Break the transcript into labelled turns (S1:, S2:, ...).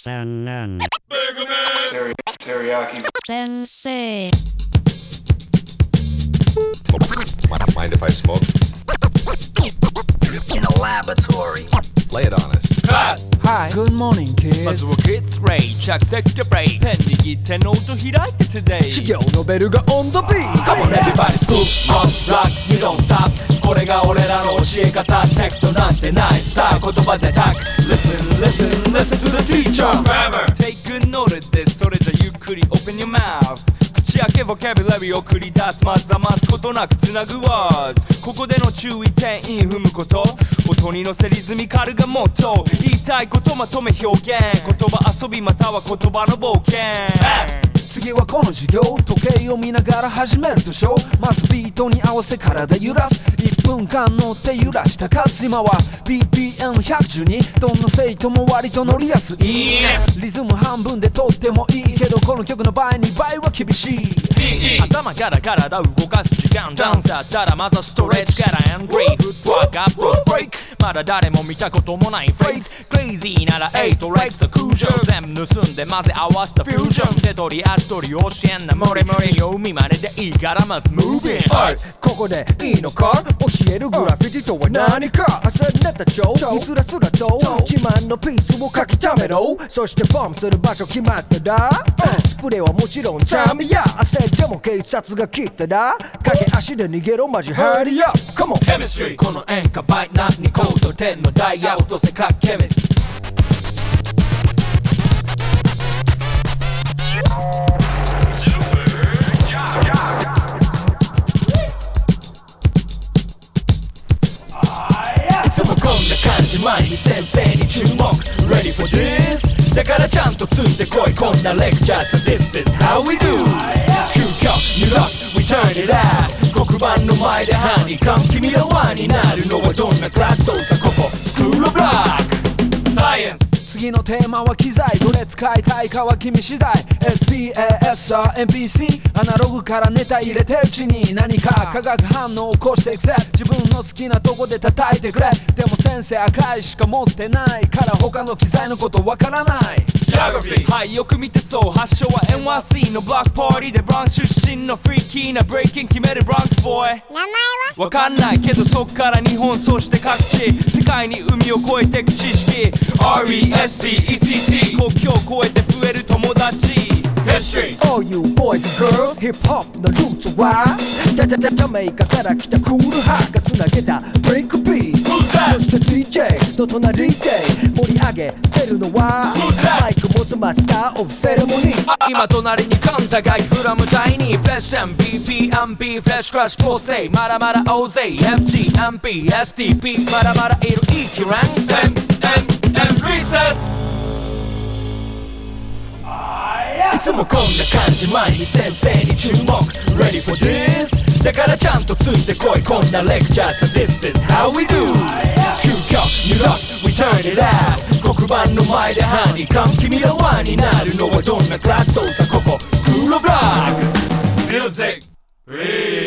S1: Sensei.
S2: Teriyaki.
S1: Sensei.
S3: Mind if I smoke?
S4: in a laboratory.
S3: Lay it on us.
S5: Hi. Good morning,
S6: ま
S5: kids.
S6: ずは Kids Ray 着席でブレイペン握ってノート開いて Today
S5: 修行のベルが on the beat.
S6: Come on everybody scoop up rock you don't stop これが俺らの教え方テクストなんてないスター言葉でタク Listen listen listen to the teacher. Grammar. Take good note of this それじゃゆっくり open your mouth. 口開けボキャブラリーを繰り出すまざますことなくつなぐ words ここでの注意点イン踏むこと。音に乗せリズミカルがモットー。言いたいことまとめ表現。言葉遊びまたは言葉の冒険
S5: 次はこの授業時計を見ながら始めるでしょまずビートに合わせ体揺らす。1分間乗って揺らした数今は。BPM112 どんな生徒も割と乗りやすい。リズム半分でとってもいいけどこの曲の場合2倍は厳しい。
S6: 頭から体動かす時間。ダンサーったらまずはストレッチからエングリー。フットワークアップブレイク。まだ誰も見たこともないフレーズクレイジーなら8レックス空上全部盗んで混ぜ合わせたフュージョン。手取り足取り教えんな。無理無理読みまねでいいからまずムービン
S7: ここでいいのか？教えるグラフィティとは何か？朝ネタ帳にスラスラと自慢のピースを書き溜めろ。そしてボンする場所決まった。だスプレーはもちろんチャーミや焦っても警察が来た。だ駆け足で逃げろマジハリア Come on
S6: この演歌バイナにコード。10のダイヤ落とせか。ケミス前に先生に注目。Ready for this? だからちゃんとついてこい。こんなレクチャー So this is how we do. 究極 You lock we turn it out. 黒板の前でハニカム君ら輪になるのはどんなクラスそうさここスクールブロックサイエンス。
S5: 次のテーマは機材。どれ使いたいかは君次第。SPAS は NPC アナログからネタ入れてるうちに何か化学反応を起こしていくぜ。自分の好きなとこで叩いてくれ。でも先生赤いしか持ってないから他の機材のことわからない。
S6: Geography はいよく見てそう発祥は NYC のブラックパーティーでブランク出身のフリーキーなブレイキン決めるブランクボーイ
S8: 名前は？
S6: わかんないけどそっから日本そして各地世界に海を越えてく知識。RESPECT 国境を越えて増える友達。History
S7: All you boys and girls Hip hop のルーツはジャジャジャジャメイカから来たクールハがつなげたブレイクビー?そして DJ の隣で盛り上げてるのは?マイク持つマスターオブセレモニー。
S6: 今隣にカンタがいフラム第2フレッシュ MBPMB フレッシュクラッシュ構成まだまだ大勢 FGMP STP まだまだいるイキラン MMM リセスいつもこんな感じ。前に先生に注目。Ready for this? だからちゃんとついてこい。こんなレクチャーさ this is how we do 究極 You lock we turn it up 黒板の前でハニカム君ら輪になるのはどんなクラスそうさここスクールオブロック Music. Free